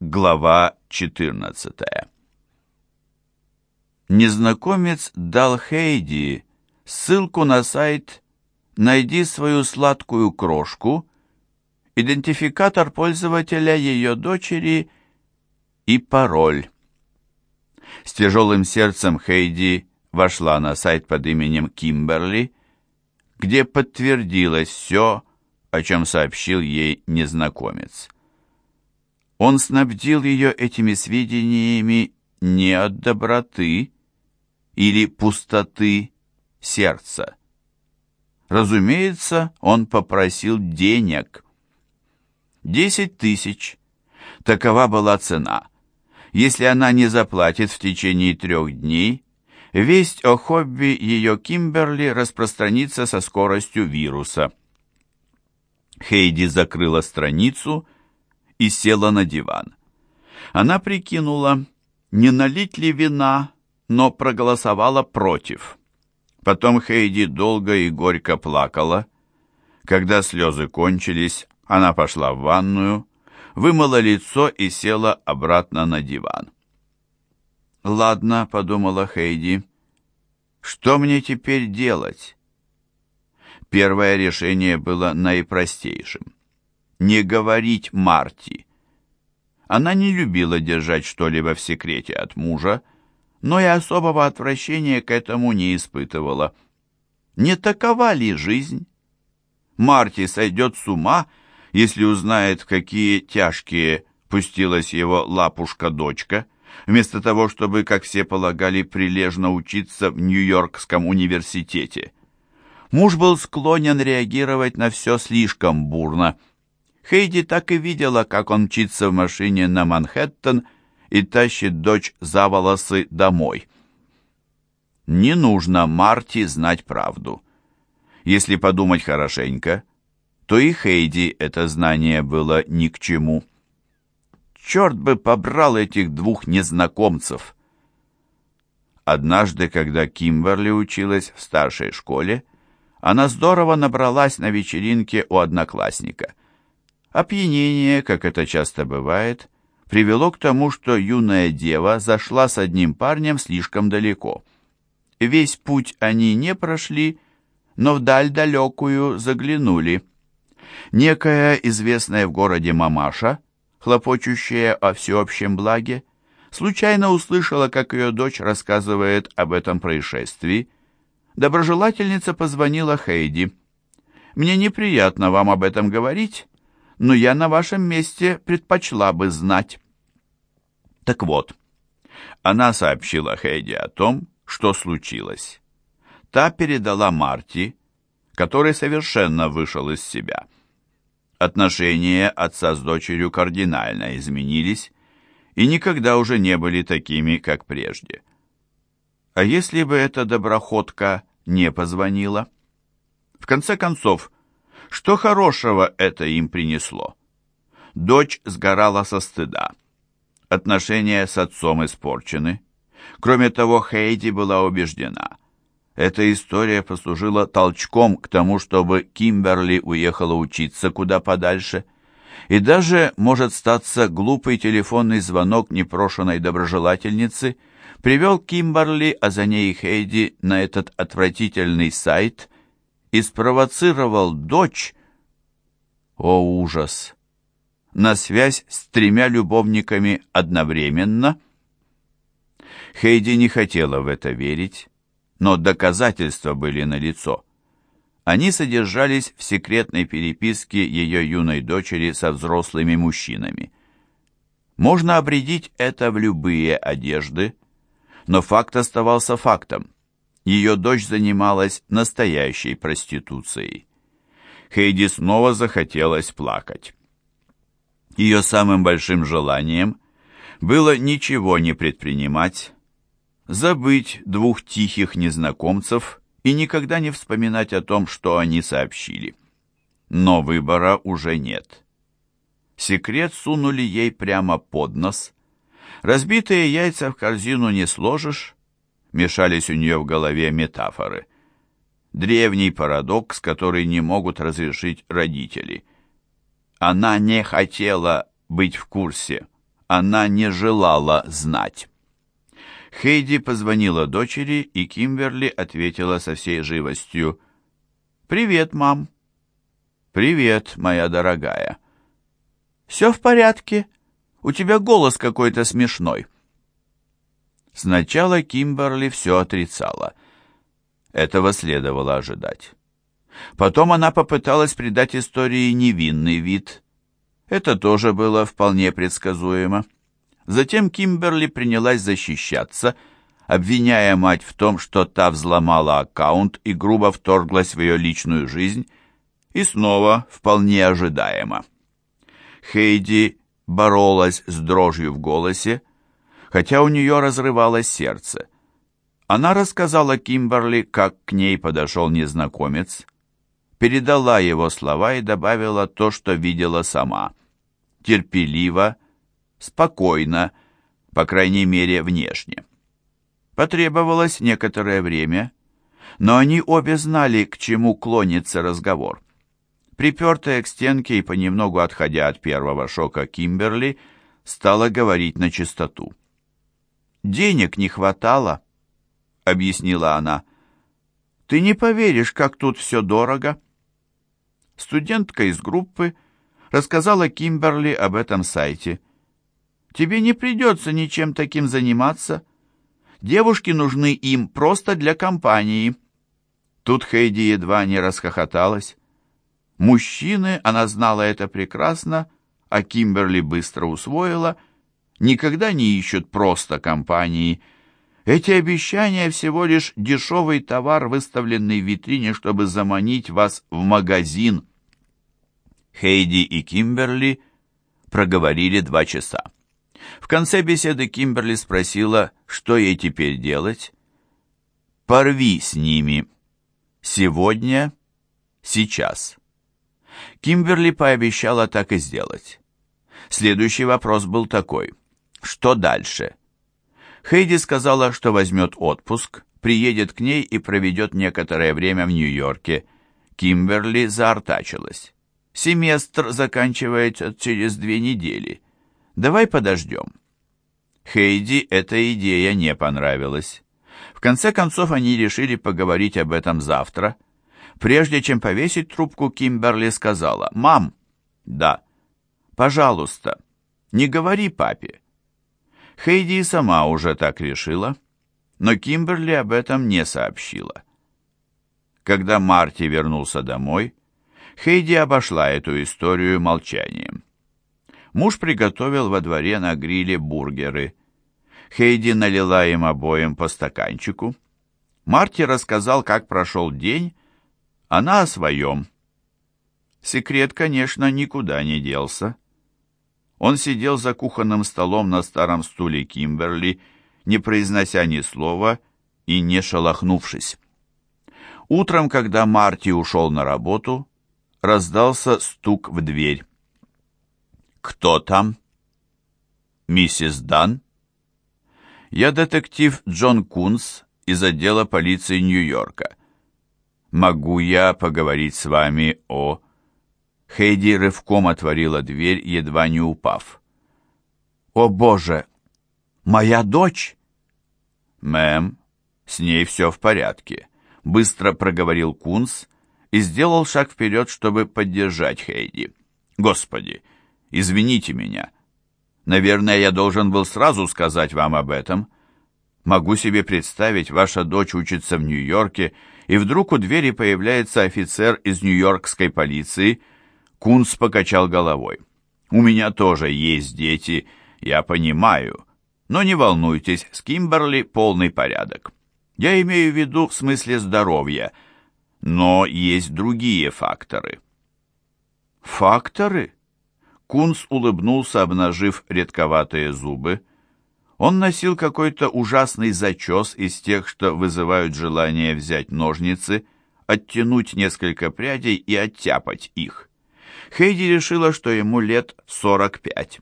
Глава 14 Незнакомец дал Хейди ссылку на сайт «Найди свою сладкую крошку», идентификатор пользователя ее дочери и пароль. С тяжелым сердцем Хейди вошла на сайт под именем Кимберли, где подтвердилось все, о чем сообщил ей незнакомец. Он снабдил ее этими сведениями не от доброты или пустоты сердца. Разумеется, он попросил денег. Десять тысяч. Такова была цена. Если она не заплатит в течение трех дней, весть о хобби ее Кимберли распространится со скоростью вируса. Хейди закрыла страницу и села на диван. Она прикинула, не налить ли вина, но проголосовала против. Потом Хейди долго и горько плакала. Когда слезы кончились, она пошла в ванную, вымыла лицо и села обратно на диван. «Ладно», — подумала Хейди, — «что мне теперь делать?» Первое решение было наипростейшим не говорить Марти. Она не любила держать что-либо в секрете от мужа, но и особого отвращения к этому не испытывала. Не такова ли жизнь? Марти сойдет с ума, если узнает, какие тяжкие пустилась его лапушка-дочка, вместо того, чтобы, как все полагали, прилежно учиться в Нью-Йоркском университете. Муж был склонен реагировать на все слишком бурно – Хейди так и видела, как он мчится в машине на Манхэттен и тащит дочь за волосы домой. Не нужно Марти знать правду. Если подумать хорошенько, то и Хейди это знание было ни к чему. Черт бы побрал этих двух незнакомцев! Однажды, когда Кимберли училась в старшей школе, она здорово набралась на вечеринке у одноклассника – Опьянение, как это часто бывает, привело к тому, что юная дева зашла с одним парнем слишком далеко. Весь путь они не прошли, но вдаль далекую заглянули. Некая известная в городе мамаша, хлопочущая о всеобщем благе, случайно услышала, как ее дочь рассказывает об этом происшествии. Доброжелательница позвонила Хейди. «Мне неприятно вам об этом говорить, но я на вашем месте предпочла бы знать. Так вот, она сообщила Хейди о том, что случилось. Та передала Марти, который совершенно вышел из себя. Отношения отца с дочерью кардинально изменились и никогда уже не были такими, как прежде. А если бы эта доброходка не позвонила? В конце концов, что хорошего это им принесло? Дочь сгорала со стыда. Отношения с отцом испорчены. Кроме того, Хейди была убеждена. Эта история послужила толчком к тому, чтобы Кимберли уехала учиться куда подальше. И даже, может статься, глупый телефонный звонок непрошенной доброжелательницы привел Кимберли, а за ней Хейди, на этот отвратительный сайт, и спровоцировал дочь... О, ужас! На связь с тремя любовниками одновременно? Хейди не хотела в это верить, но доказательства были налицо. Они содержались в секретной переписке ее юной дочери со взрослыми мужчинами. Можно обредить это в любые одежды, но факт оставался фактом ее дочь занималась настоящей проституцией. Хейди снова захотелось плакать. Ее самым большим желанием было ничего не предпринимать, забыть двух тихих незнакомцев и никогда не вспоминать о том, что они сообщили. Но выбора уже нет. Секрет сунули ей прямо под нос. Разбитые яйца в корзину не сложишь, мешались у нее в голове метафоры. Древний парадокс, который не могут разрешить родители. Она не хотела быть в курсе. она не желала знать. Хейди позвонила дочери, и Кимберли ответила со всей живостью. «Привет, мам». «Привет, моя дорогая». «Все в порядке? У тебя голос какой-то смешной». Сначала Кимберли все отрицала. Этого следовало ожидать. Потом она попыталась придать истории невинный вид. Это тоже было вполне предсказуемо. Затем Кимберли принялась защищаться, обвиняя мать в том, что та взломала аккаунт и грубо вторглась в ее личную жизнь, и снова вполне ожидаемо. Хейди боролась с дрожью в голосе, хотя у нее разрывалось сердце. Она рассказала Кимберли, как к ней подошел незнакомец, передала его слова и добавила то, что видела сама. Терпеливо, спокойно, по крайней мере, внешне. Потребовалось некоторое время, но они обе знали, к чему клонится разговор. Припертая к стенке и понемногу отходя от первого шока Кимберли, стала говорить на чистоту. «Денег не хватало», — объяснила она. «Ты не поверишь, как тут все дорого». Студентка из группы рассказала Кимберли об этом сайте. «Тебе не придется ничем таким заниматься. Девушки нужны им просто для компании». Тут Хейди едва не расхохоталась. Мужчины, она знала это прекрасно, а Кимберли быстро усвоила, никогда не ищут просто компании. Эти обещания всего лишь дешевый товар, выставленный в витрине, чтобы заманить вас в магазин. Хейди и Кимберли проговорили два часа. В конце беседы Кимберли спросила, что ей теперь делать. «Порви с ними. Сегодня, сейчас». Кимберли пообещала так и сделать. Следующий вопрос был такой. Что дальше? Хейди сказала, что возьмет отпуск, приедет к ней и проведет некоторое время в Нью-Йорке. Кимберли заортачилась. Семестр заканчивается через две недели. Давай подождем. Хейди эта идея не понравилась. В конце концов они решили поговорить об этом завтра, Прежде чем повесить трубку, Кимберли сказала, «Мам!» «Да». «Пожалуйста, не говори папе». Хейди сама уже так решила, но Кимберли об этом не сообщила. Когда Марти вернулся домой, Хейди обошла эту историю молчанием. Муж приготовил во дворе на гриле бургеры. Хейди налила им обоим по стаканчику. Марти рассказал, как прошел день, она о своем. Секрет, конечно, никуда не делся. Он сидел за кухонным столом на старом стуле Кимберли, не произнося ни слова и не шелохнувшись. Утром, когда Марти ушел на работу, раздался стук в дверь. «Кто там?» «Миссис Дан?» «Я детектив Джон Кунс из отдела полиции Нью-Йорка. «Могу я поговорить с вами о...» Хейди рывком отворила дверь, едва не упав. «О, Боже! Моя дочь!» «Мэм, с ней все в порядке», — быстро проговорил Кунс и сделал шаг вперед, чтобы поддержать Хейди. «Господи, извините меня. Наверное, я должен был сразу сказать вам об этом. Могу себе представить, ваша дочь учится в Нью-Йорке, и вдруг у двери появляется офицер из нью-йоркской полиции. Кунс покачал головой. «У меня тоже есть дети, я понимаю. Но не волнуйтесь, с Кимберли полный порядок. Я имею в виду в смысле здоровья, но есть другие факторы». «Факторы?» Кунс улыбнулся, обнажив редковатые зубы. Он носил какой-то ужасный зачес из тех, что вызывают желание взять ножницы, оттянуть несколько прядей и оттяпать их. Хейди решила, что ему лет сорок пять.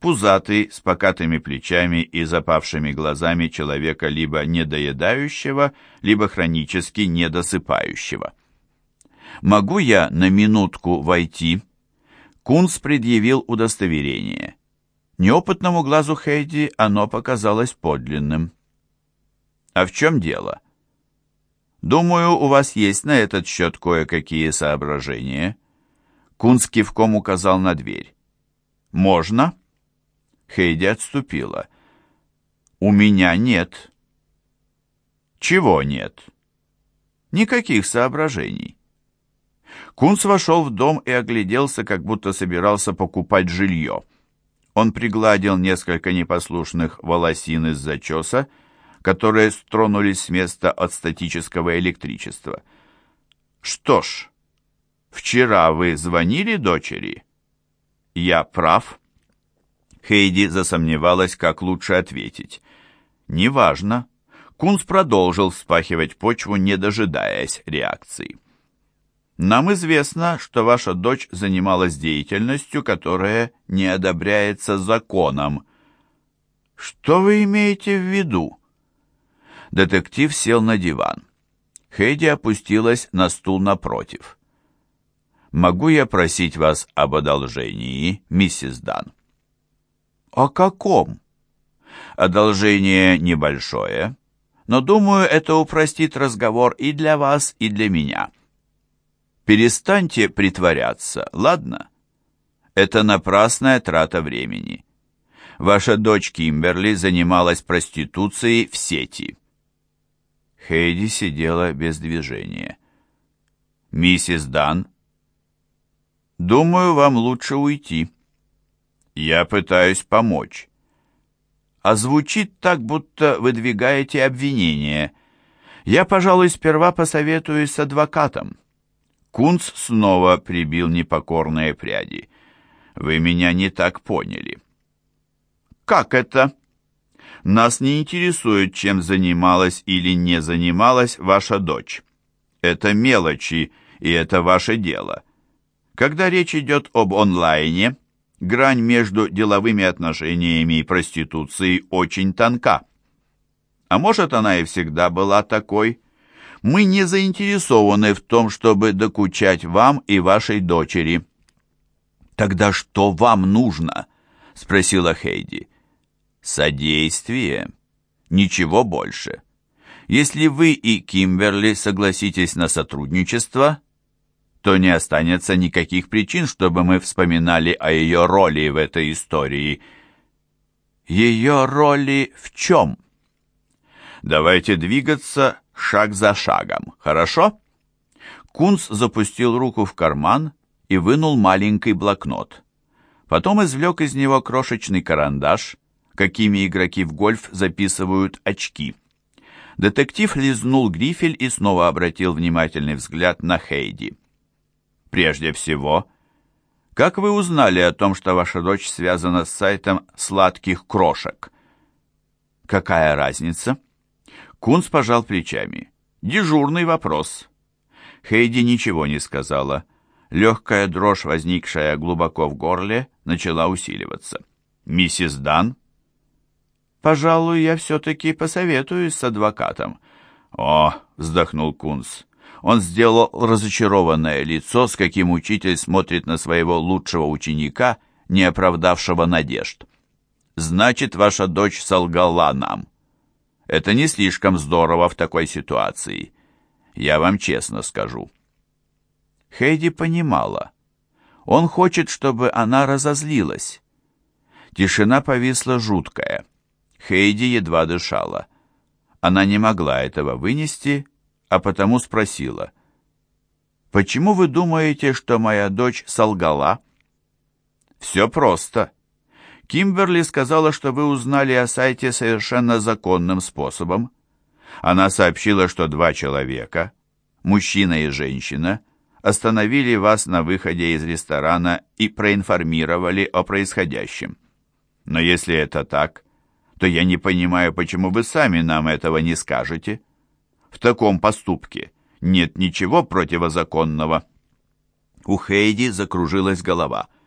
Пузатый, с покатыми плечами и запавшими глазами человека либо недоедающего, либо хронически недосыпающего. «Могу я на минутку войти?» Кунс предъявил удостоверение. Неопытному глазу Хейди оно показалось подлинным. «А в чем дело?» «Думаю, у вас есть на этот счет кое-какие соображения». Кунц кивком указал на дверь. «Можно?» Хейди отступила. «У меня нет». «Чего нет?» «Никаких соображений». Кунц вошел в дом и огляделся, как будто собирался покупать жилье. Он пригладил несколько непослушных волосин из зачеса, которые стронулись с места от статического электричества. «Что ж, вчера вы звонили дочери?» «Я прав?» Хейди засомневалась, как лучше ответить. «Неважно». Кунс продолжил вспахивать почву, не дожидаясь реакции. Нам известно, что ваша дочь занималась деятельностью, которая не одобряется законом. Что вы имеете в виду? Детектив сел на диван. Хейди опустилась на стул напротив. «Могу я просить вас об одолжении, миссис Дан?» «О каком?» «Одолжение небольшое, но, думаю, это упростит разговор и для вас, и для меня». Перестаньте притворяться, ладно? Это напрасная трата времени. Ваша дочь Кимберли занималась проституцией в сети. Хейди сидела без движения. «Миссис Дан?» «Думаю, вам лучше уйти. Я пытаюсь помочь. А звучит так, будто выдвигаете обвинение. Я, пожалуй, сперва посоветуюсь с адвокатом». Кунц снова прибил непокорные пряди. «Вы меня не так поняли». «Как это?» «Нас не интересует, чем занималась или не занималась ваша дочь. Это мелочи, и это ваше дело. Когда речь идет об онлайне, грань между деловыми отношениями и проституцией очень тонка. А может, она и всегда была такой?» Мы не заинтересованы в том, чтобы докучать вам и вашей дочери». «Тогда что вам нужно?» — спросила Хейди. «Содействие. Ничего больше. Если вы и Кимберли согласитесь на сотрудничество, то не останется никаких причин, чтобы мы вспоминали о ее роли в этой истории». «Ее роли в чем?» «Давайте двигаться шаг за шагом, хорошо?» Кунц запустил руку в карман и вынул маленький блокнот. Потом извлек из него крошечный карандаш, какими игроки в гольф записывают очки. Детектив лизнул грифель и снова обратил внимательный взгляд на Хейди. «Прежде всего, как вы узнали о том, что ваша дочь связана с сайтом сладких крошек?» «Какая разница?» Кунс пожал плечами. «Дежурный вопрос». Хейди ничего не сказала. Легкая дрожь, возникшая глубоко в горле, начала усиливаться. «Миссис Дан?» «Пожалуй, я все-таки посоветуюсь с адвокатом». «О!» — вздохнул Кунс. Он сделал разочарованное лицо, с каким учитель смотрит на своего лучшего ученика, не оправдавшего надежд. «Значит, ваша дочь солгала нам». Это не слишком здорово в такой ситуации. Я вам честно скажу. Хейди понимала. Он хочет, чтобы она разозлилась. Тишина повисла жуткая. Хейди едва дышала. Она не могла этого вынести, а потому спросила. «Почему вы думаете, что моя дочь солгала?» «Все просто. Кимберли сказала, что вы узнали о сайте совершенно законным способом. Она сообщила, что два человека, мужчина и женщина, остановили вас на выходе из ресторана и проинформировали о происходящем. Но если это так, то я не понимаю, почему вы сами нам этого не скажете. В таком поступке нет ничего противозаконного. У Хейди закружилась голова –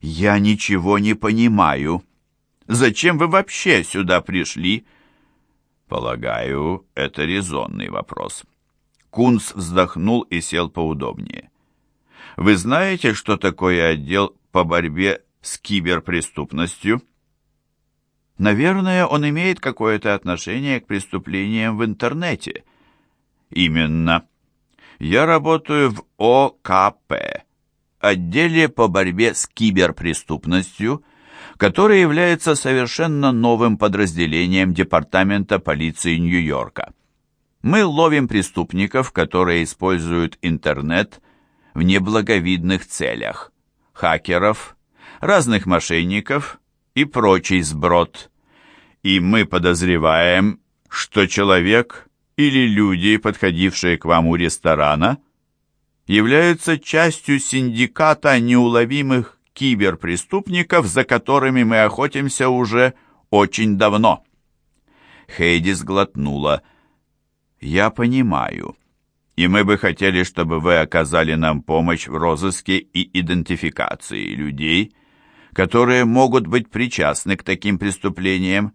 «Я ничего не понимаю. Зачем вы вообще сюда пришли?» «Полагаю, это резонный вопрос». Кунц вздохнул и сел поудобнее. «Вы знаете, что такое отдел по борьбе с киберпреступностью?» Наверное, он имеет какое-то отношение к преступлениям в интернете. Именно. Я работаю в ОКП, отделе по борьбе с киберпреступностью, который является совершенно новым подразделением Департамента полиции Нью-Йорка. Мы ловим преступников, которые используют интернет в неблаговидных целях, хакеров, разных мошенников и прочий сброд. И мы подозреваем, что человек или люди, подходившие к вам у ресторана, являются частью синдиката неуловимых киберпреступников, за которыми мы охотимся уже очень давно. Хейди сглотнула. «Я понимаю, и мы бы хотели, чтобы вы оказали нам помощь в розыске и идентификации людей, которые могут быть причастны к таким преступлениям.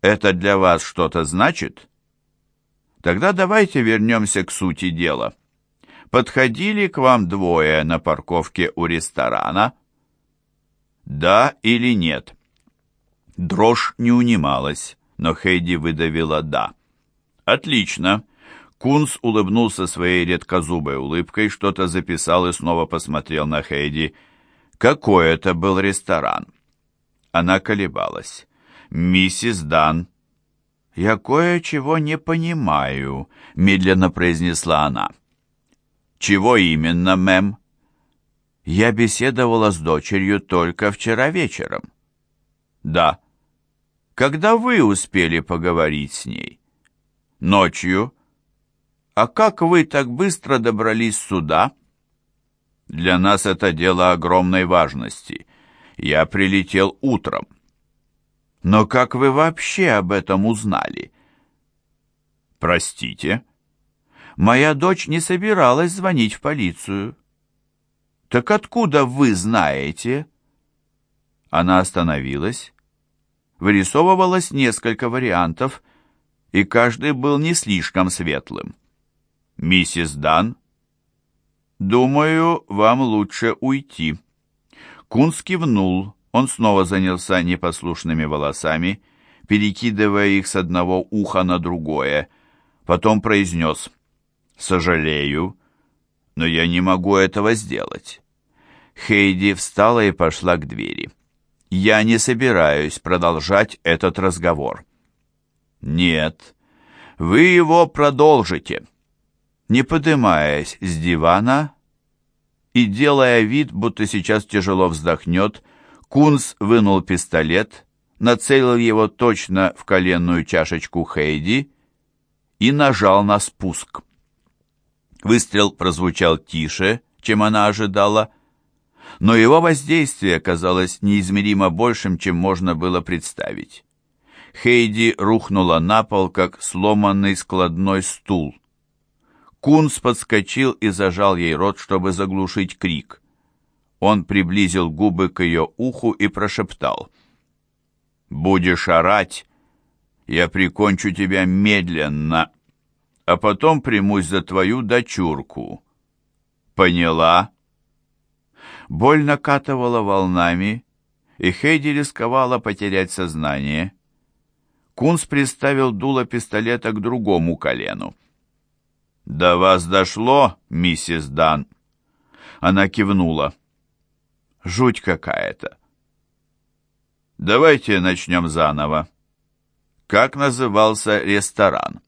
Это для вас что-то значит?» Тогда давайте вернемся к сути дела. Подходили к вам двое на парковке у ресторана? Да или нет? Дрожь не унималась, но Хейди выдавила «да». Отлично. Кунс улыбнулся своей редкозубой улыбкой, что-то записал и снова посмотрел на Хейди. Какой это был ресторан? Она колебалась. «Миссис Дан «Я кое-чего не понимаю», — медленно произнесла она. «Чего именно, мэм?» «Я беседовала с дочерью только вчера вечером». «Да». «Когда вы успели поговорить с ней?» «Ночью». «А как вы так быстро добрались сюда?» «Для нас это дело огромной важности. Я прилетел утром». Но как вы вообще об этом узнали? Простите? Моя дочь не собиралась звонить в полицию. Так откуда вы знаете? Она остановилась. Вырисовывалось несколько вариантов, и каждый был не слишком светлым. Миссис Дан, думаю, вам лучше уйти. Кунс кивнул он снова занялся непослушными волосами, перекидывая их с одного уха на другое. Потом произнес «Сожалею, но я не могу этого сделать». Хейди встала и пошла к двери. «Я не собираюсь продолжать этот разговор». «Нет, вы его продолжите». Не поднимаясь с дивана и делая вид, будто сейчас тяжело вздохнет, Кунс вынул пистолет, нацелил его точно в коленную чашечку Хейди и нажал на спуск. Выстрел прозвучал тише, чем она ожидала, но его воздействие казалось неизмеримо большим, чем можно было представить. Хейди рухнула на пол, как сломанный складной стул. Кунс подскочил и зажал ей рот, чтобы заглушить крик. Он приблизил губы к ее уху и прошептал. «Будешь орать, я прикончу тебя медленно, а потом примусь за твою дочурку. Поняла?» Боль накатывала волнами, и Хейди рисковала потерять сознание. Кунс приставил дуло пистолета к другому колену. «До вас дошло, миссис Дан?» Она кивнула. Жуть какая-то. Давайте начнем заново. Как назывался ресторан?